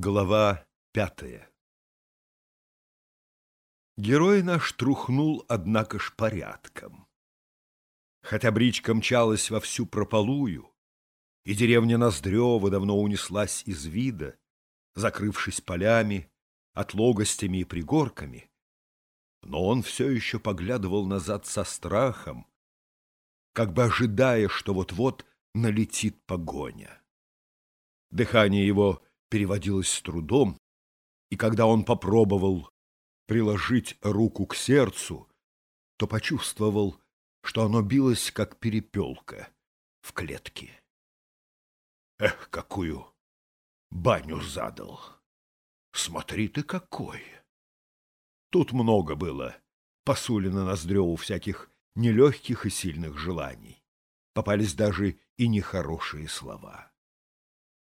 Глава пятая Герой наш трухнул, однако ж, порядком. Хотя бричка мчалась во всю прополую, и деревня Ноздрева давно унеслась из вида, закрывшись полями, отлогостями и пригорками, но он все еще поглядывал назад со страхом, как бы ожидая, что вот-вот налетит погоня. Дыхание его переводилось с трудом, и когда он попробовал приложить руку к сердцу, то почувствовал, что оно билось, как перепелка в клетке. Эх, какую баню задал! Смотри ты какой! Тут много было посулено Ноздреву всяких нелегких и сильных желаний. Попались даже и нехорошие слова.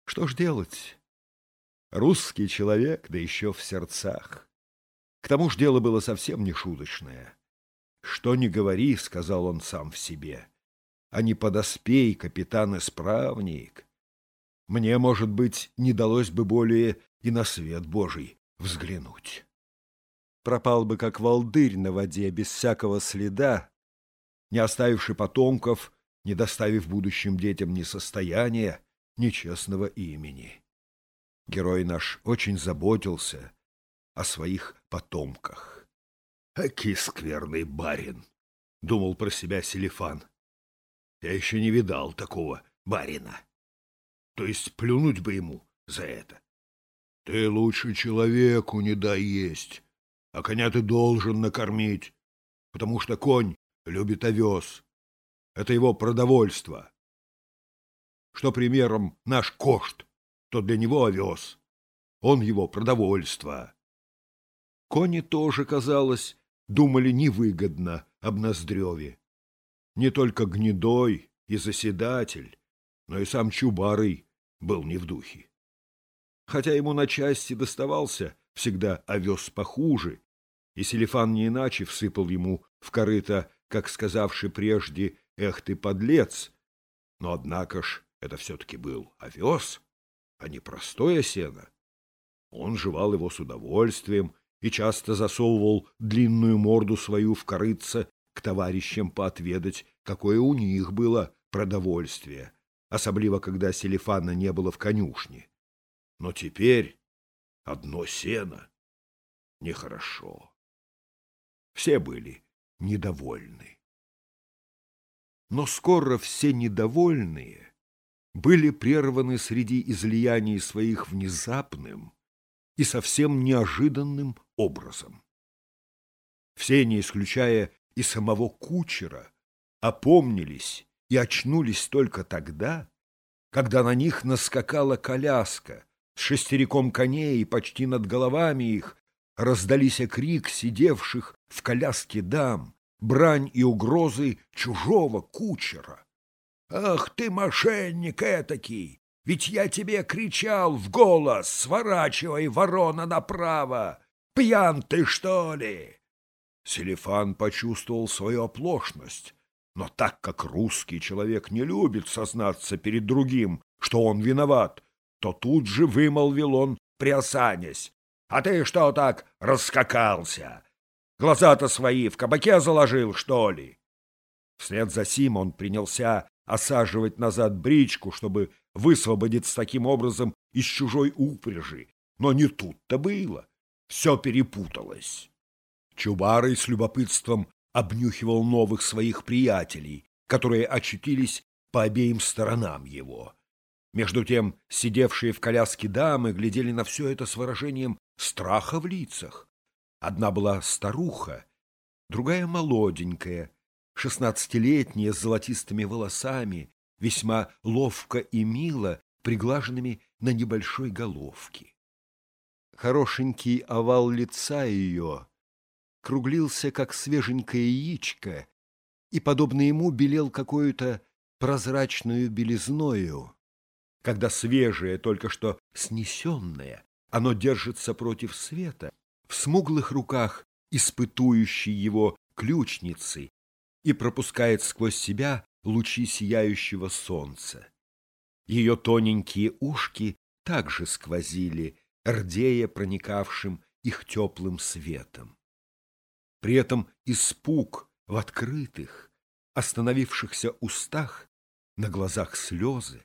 Что ж делать? Русский человек, да еще в сердцах. К тому ж дело было совсем не шуточное. «Что не говори», — сказал он сам в себе, — «а не подоспей, капитан-исправник. Мне, может быть, не далось бы более и на свет Божий взглянуть». Пропал бы, как волдырь на воде, без всякого следа, не оставивший потомков, не доставив будущим детям ни состояния, ни честного имени. Герой наш очень заботился о своих потомках. «Аки скверный барин!» — думал про себя Селифан. «Я еще не видал такого барина. То есть плюнуть бы ему за это. Ты лучше человеку не дай есть, а коня ты должен накормить, потому что конь любит овес. Это его продовольство. Что примером наш кошт — что для него овес. Он его продовольство. Кони тоже, казалось, думали невыгодно об Ноздреве. Не только гнедой и заседатель, но и сам Чубарый был не в духе. Хотя ему на части доставался всегда овес похуже, и Селифан не иначе всыпал ему в корыто, как сказавший прежде «Эх ты, подлец!» Но, однако ж, это все-таки был овес, а не простое сено. Он жевал его с удовольствием и часто засовывал длинную морду свою в корыце к товарищам поотведать, какое у них было продовольствие, особливо когда Селифана не было в конюшне. Но теперь одно сено нехорошо. Все были недовольны. Но скоро все недовольные были прерваны среди излияний своих внезапным и совсем неожиданным образом. Все, не исключая и самого кучера, опомнились и очнулись только тогда, когда на них наскакала коляска с шестериком коней, и почти над головами их раздались крик сидевших в коляске дам, брань и угрозы чужого кучера. «Ах ты, мошенник этакий! Ведь я тебе кричал в голос, сворачивай, ворона, направо! Пьян ты, что ли?» Селифан почувствовал свою оплошность, но так как русский человек не любит сознаться перед другим, что он виноват, то тут же вымолвил он, приосанясь. «А ты что так раскакался? Глаза-то свои в кабаке заложил, что ли?» Вслед за сим он принялся осаживать назад бричку, чтобы высвободиться таким образом из чужой упряжи. Но не тут-то было. Все перепуталось. Чубарый с любопытством обнюхивал новых своих приятелей, которые очутились по обеим сторонам его. Между тем, сидевшие в коляске дамы глядели на все это с выражением страха в лицах. Одна была старуха, другая молоденькая, шестнадцатилетняя с золотистыми волосами, весьма ловко и мило приглаженными на небольшой головке. Хорошенький овал лица ее круглился, как свеженькое яичко, и, подобно ему, белел какую-то прозрачную белизною. Когда свежее, только что снесенное, оно держится против света, в смуглых руках испытующей его ключницы и пропускает сквозь себя лучи сияющего солнца. Ее тоненькие ушки также сквозили, рдея проникавшим их теплым светом. При этом испуг в открытых, остановившихся устах, на глазах слезы,